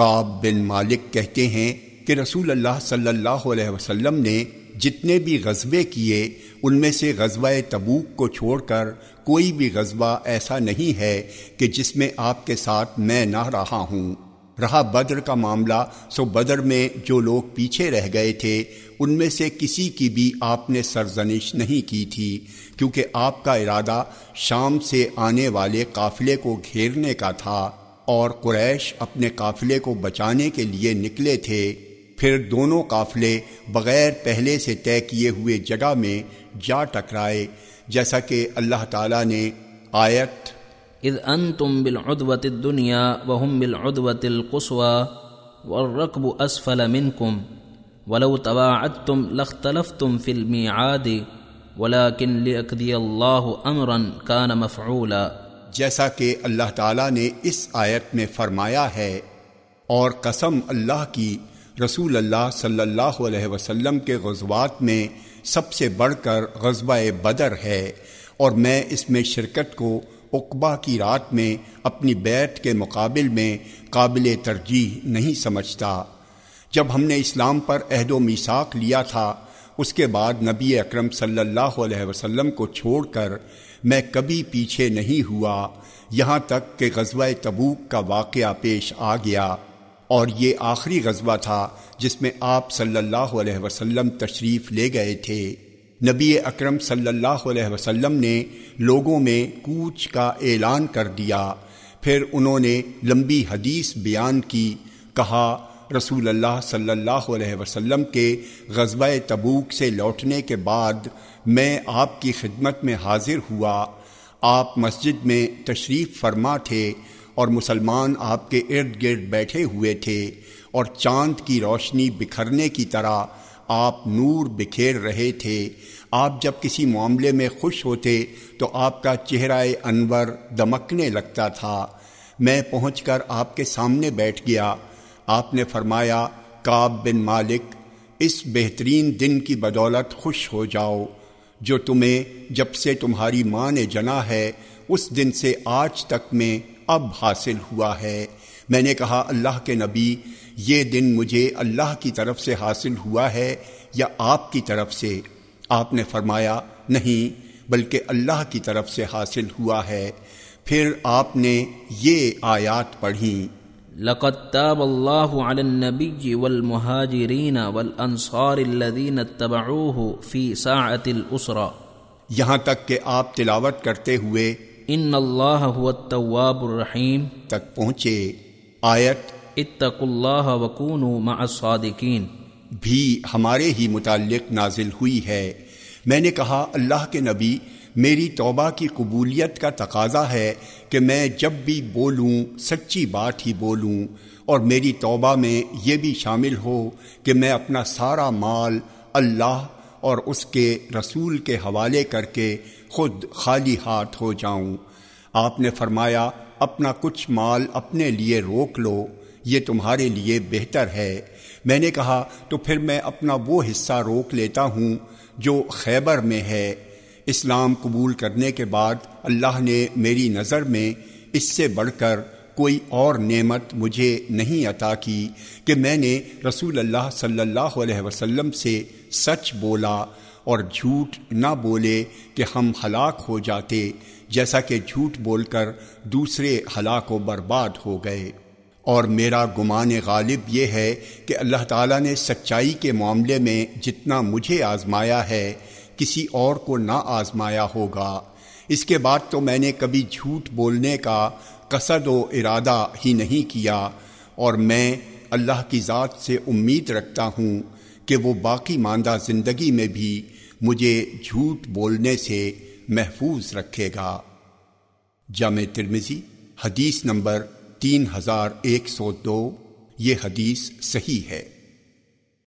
کاب بن مالک کہتے ہیں کہ رسول اللہ صلی اللہ علیہ وسلم نے جتنے بھی غزبے کیے، ان میں سے غزوہ تبوک کو چھوڑ کر کوئی بھی غزبہ ایسا نہیں ہے کہ جس میں آپ کے ساتھ میں نہ رہا ہوں۔ رہا بدر کا معاملہ، سو بدر میں جو لوگ پیچھے رہ گئے تھے، ان میں سے کسی کی بھی آپ نے سرزنش نہیں کی تھی، کیونکہ آپ کا ارادہ شام سے آنے والے قافلے کو گھیرنے کا تھا۔ اور قریش اپنے قافلے کو بچانے کے لیے نکلے تھے، پھر دونوں قافلے بغیر پہلے سے طے کیے ہوئے جگہ میں جا ٹکرائے، جیسا کہ اللہ تعالیٰ نے آیت اذ انتم بالعدوة الدنيا وهم بالعدوة القصوى والركب اسفل منكم ولو تواعدتم لاختلفتم في الميعاد ولكن ليقضي الله امرا كان مفعولا جیسا کہ اللہ تعالیٰ نے اس آیت میں فرمایا ہے، اور قسم اللہ کی، رسول اللہ صلی اللہ علیہ وسلم کے غزوات میں سب سے بڑھ کر غزوہ بدر ہے، اور میں اس میں شرکت کو اقبا کی رات میں اپنی بیت کے مقابل میں قابل ترجیح نہیں سمجھتا۔ جب ہم نے اسلام پر عہد و میساک لیا تھا اس کے بعد نبی اکرم صلی اللہ علیہ وسلم کو چھوڑ کر میں کبھی پیچھے نہیں ہوا، یہاں تک کہ غزوہ تبوک کا واقعہ پیش آ گیا۔ اور یہ آخری غزوہ تھا جس میں آپ صلی اللہ علیہ وسلم تشریف لے گئے تھے۔ نبی اکرم صلی اللہ علیہ وسلم نے لوگوں میں کوچ کا اعلان کر دیا۔ پھر انہوں نے لمبی حدیث بیان کی، کہا رسول اللہ صلی اللہ علیہ وسلم کے غزوہ تبوک سے لوٹنے کے بعد میں آپ کی خدمت میں حاضر ہوا۔ آپ مسجد میں تشریف فرما تھے اور مسلمان آپ کے ارد گرد بیٹھے ہوئے تھے اور چاند کی روشنی بکھرنے کی طرح آپ نور بکھیر رہے تھے۔ آپ جب کسی معاملے میں خوش ہوتے تو آپ کا چہرہ انور دمکنے لگتا تھا۔ میں پہنچ کر آپ کے سامنے بیٹھ گیا۔ آپ نے فرمایا کاب بن مالک، اس بہترین دن کی بدولت خوش ہو جاؤ، جو تمہیں جب سے تمہاری ماں نے جنا ہے، اس دن سے آج تک میں اب حاصل ہوا ہے۔ میں نے کہا، اللہ کے نبی، یہ دن مجھے اللہ کی طرف سے حاصل ہوا ہے یا آپ کی طرف سے؟ آپ نے فرمایا، نہیں، بلکہ اللہ کی طرف سے حاصل ہوا ہے۔ پھر آپ نے یہ آیات پڑھیں۔ لقد تاب الله على النبي والمهاجرين والانصار الذين اتبعوه في ساعة الاسرة یہاں تک کہ آپ تلاوت کرتے ہوئے ان اللہ هو التواب الرحیم تک پہنچے. آیت اتقوا اللہ وکونوا مع الصادقین بھی ہمارے ہی متعلق نازل ہوئی ہے. میں نے کہا اللہ کے نبی میری توبہ کی قبولیت کا تقاضا ہے کہ میں جب بھی بولوں، سچی بات ہی بولوں اور میری توبہ میں یہ بھی شامل ہو کہ میں اپنا سارا مال اللہ اور اس کے رسول کے حوالے کر کے خود خالی ہاتھ ہو جاؤں۔ آپ نے فرمایا، اپنا کچھ مال اپنے لیے روک لو، یہ تمہارے لیے بہتر ہے۔ میں نے کہا، تو پھر میں اپنا وہ حصہ روک لیتا ہوں جو خیبر میں ہے۔ اسلام قبول کرنے کے بعد اللہ نے میری نظر میں اس سے بڑھ کر کوئی اور نعمت مجھے نہیں عطا کی کہ میں نے رسول اللہ صلی اللہ علیہ وسلم سے سچ بولا اور جھوٹ نہ بولے کہ ہم ہلاک ہو جاتے جیسا کہ جھوٹ بول کر دوسرے ہلاک و برباد ہو گئے۔ اور میرا گمان غالب یہ ہے کہ اللہ تعالیٰ نے سچائی کے معاملے میں جتنا مجھے آزمایا ہے کسی اور کو نہ آزمایا ہوگا۔ اس کے بعد تو میں نے کبھی جھوٹ بولنے کا قصد و ارادہ ہی نہیں کیا، اور میں اللہ کی ذات سے امید رکھتا ہوں کہ وہ باقی ماندہ زندگی میں بھی مجھے جھوٹ بولنے سے محفوظ رکھے گا۔ جامع ترمزی حدیث نمبر تین ہزار ایک سو دو، یہ حدیث صحیح ہے۔